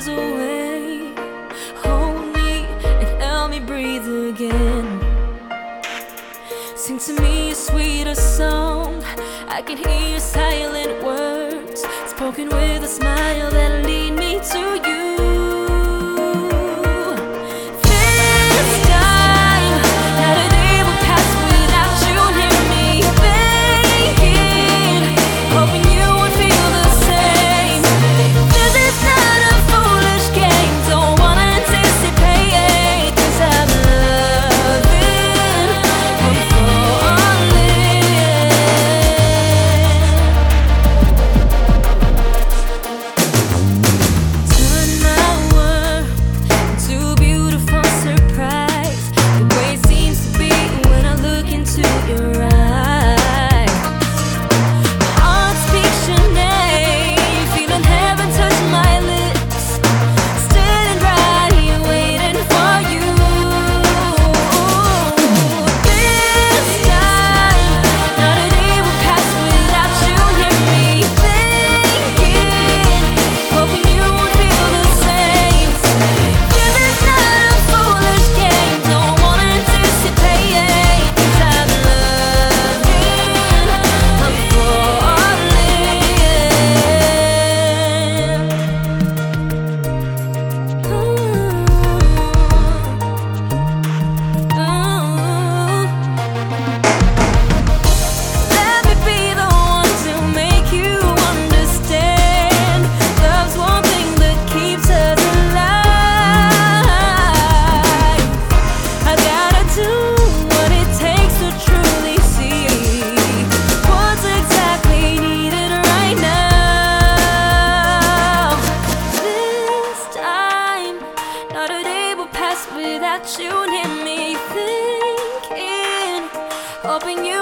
years away. Hold me and help me breathe again. Sing to me a sweeter song. I can hear your silent words spoken with a smile that. Hoping you